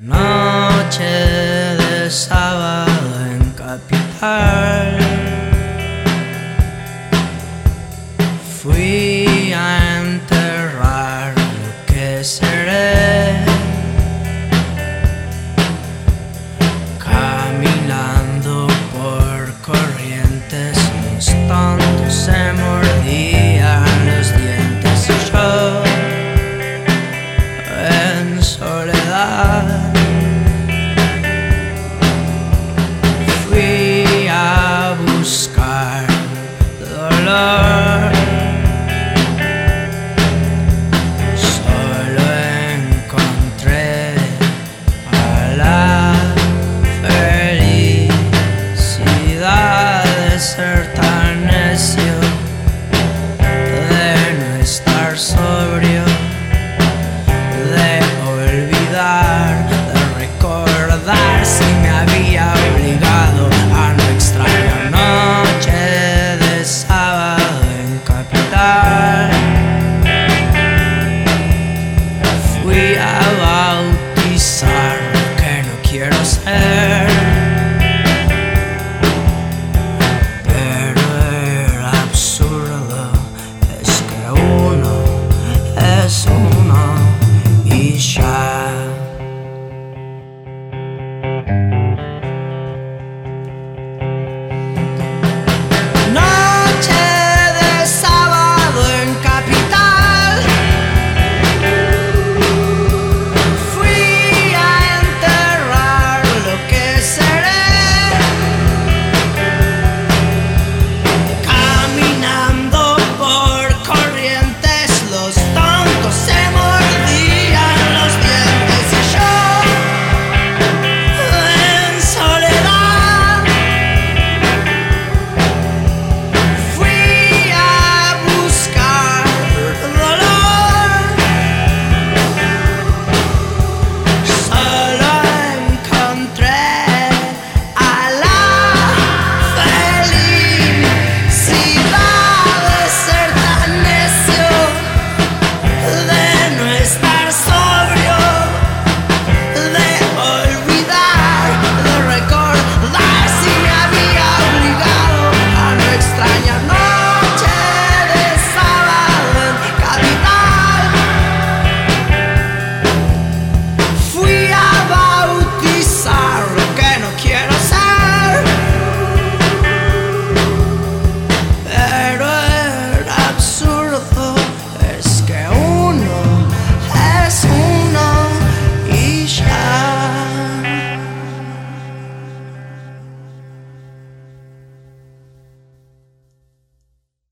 Noche de sábado en capital. 爱 be allowed. Desire, que no quiero ser.